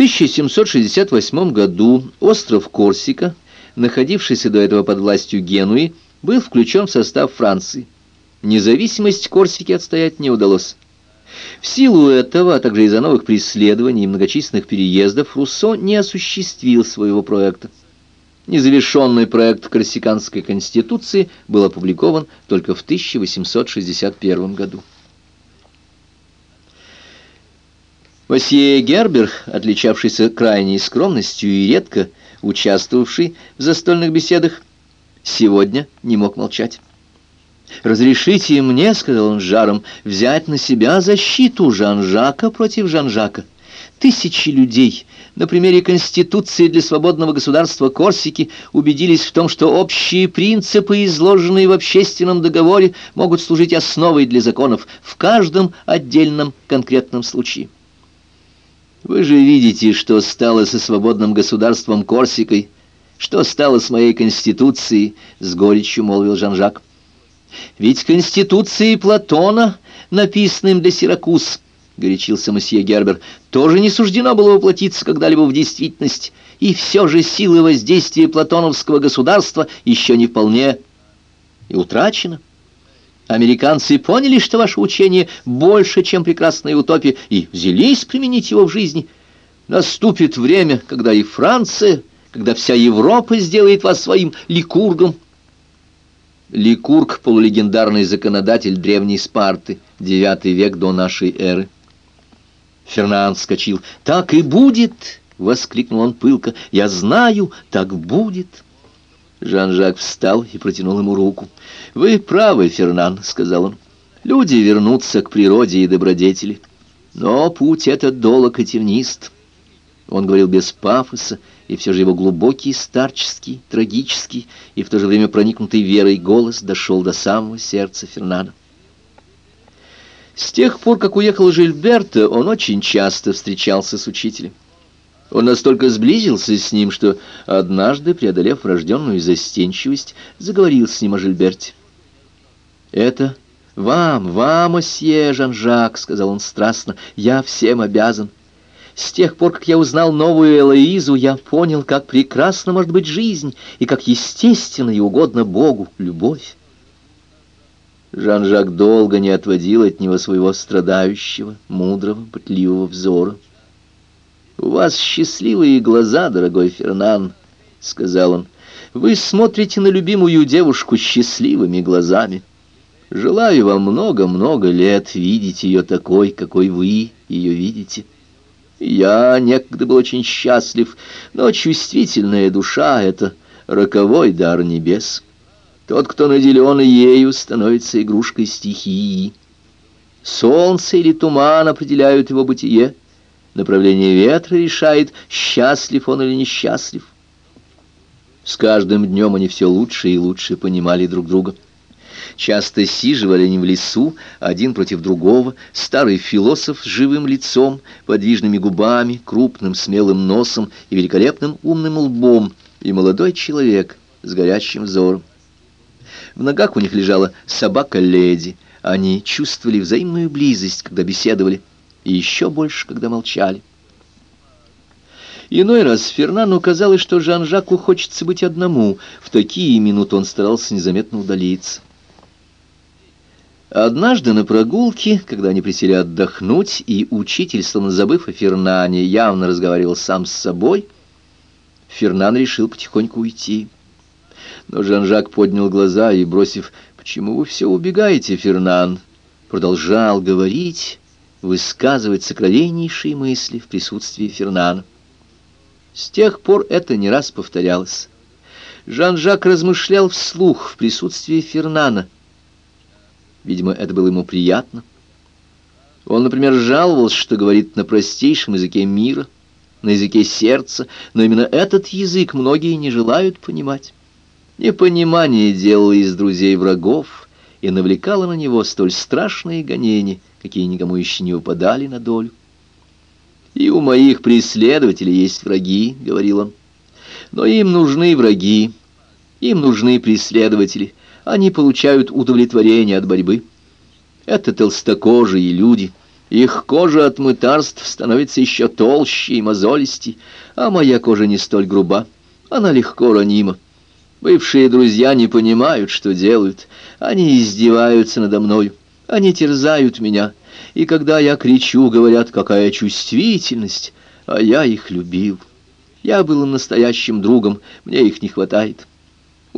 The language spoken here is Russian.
1768 году остров Корсика, находившийся до этого под властью Генуи, был включен в состав Франции. Независимость Корсики отстоять не удалось. В силу этого, а также из-за новых преследований и многочисленных переездов, Руссо не осуществил своего проекта. Незавершенный проект Корсиканской конституции был опубликован только в 1861 году. Васье Гербер, отличавшийся крайней скромностью и редко участвовавший в застольных беседах, сегодня не мог молчать. «Разрешите мне, — сказал он с жаром, — взять на себя защиту Жан-Жака против Жан-Жака. Тысячи людей на примере Конституции для свободного государства Корсики убедились в том, что общие принципы, изложенные в общественном договоре, могут служить основой для законов в каждом отдельном конкретном случае. Вы же видите, что стало со свободным государством Корсикой, что стало с моей Конституцией, — с горечью молвил Жан-Жак. Ведь Конституции Платона, написанным для Сиракуз, — горячился месье Гербер, — тоже не суждено было воплотиться когда-либо в действительность, и все же силы воздействия платоновского государства еще не вполне и утрачено. Американцы поняли, что ваше учение больше, чем прекрасная утопия, и взялись применить его в жизни. Наступит время, когда и Франция, когда вся Европа сделает вас своим ликургом, Ликург — полулегендарный законодатель древней Спарты, девятый век до нашей эры. Фернанд вскочил. «Так и будет!» — воскликнул он пылко. «Я знаю, так будет!» Жан-Жак встал и протянул ему руку. «Вы правы, Фернан», — сказал он. «Люди вернутся к природе и добродетели. Но путь этот долог и тернист». Он говорил без пафоса, и все же его глубокий, старческий, трагический и в то же время проникнутый верой голос дошел до самого сердца Фернана. С тех пор, как уехал Жильберто, он очень часто встречался с учителем. Он настолько сблизился с ним, что однажды, преодолев врожденную застенчивость, заговорил с ним о Жильберте. «Это вам, вам, осье, Жан-Жак», — сказал он страстно, — «я всем обязан». С тех пор, как я узнал новую Элоизу, я понял, как прекрасна может быть жизнь, и как естественно и угодно Богу любовь. Жан-Жак долго не отводил от него своего страдающего, мудрого, пытливого взора. «У вас счастливые глаза, дорогой Фернан», — сказал он. «Вы смотрите на любимую девушку счастливыми глазами. Желаю вам много-много лет видеть ее такой, какой вы ее видите». Я некогда был очень счастлив, но чувствительная душа — это роковой дар небес. Тот, кто наделен ею, становится игрушкой стихии. Солнце или туман определяют его бытие. Направление ветра решает, счастлив он или несчастлив. С каждым днем они все лучше и лучше понимали друг друга. Часто сиживали они в лесу, один против другого, старый философ с живым лицом, подвижными губами, крупным смелым носом и великолепным умным лбом, и молодой человек с горящим взором. В ногах у них лежала собака-леди. Они чувствовали взаимную близость, когда беседовали, и еще больше, когда молчали. Иной раз Фернану казалось, что Жан-Жаку хочется быть одному. В такие минуты он старался незаметно удалиться. Однажды на прогулке, когда они присели отдохнуть, и учитель, словно забыв о Фернане, явно разговаривал сам с собой, Фернан решил потихоньку уйти. Но Жан-Жак поднял глаза и, бросив «Почему вы все убегаете, Фернан?» продолжал говорить, высказывать сокровеннейшие мысли в присутствии Фернана. С тех пор это не раз повторялось. Жан-Жак размышлял вслух в присутствии Фернана — Видимо, это было ему приятно. Он, например, жаловался, что говорит на простейшем языке мира, на языке сердца, но именно этот язык многие не желают понимать. Непонимание делало из друзей врагов и навлекало на него столь страшные гонения, какие никому еще не упадали на долю. «И у моих преследователей есть враги», — говорил он. «Но им нужны враги, им нужны преследователи, они получают удовлетворение от борьбы. Это толстокожие люди, Их кожа от мытарств становится еще толще и мозолистей, а моя кожа не столь груба, она легко ранима. Бывшие друзья не понимают, что делают. Они издеваются надо мною, они терзают меня. И когда я кричу, говорят, какая чувствительность, а я их любил. Я был настоящим другом, мне их не хватает.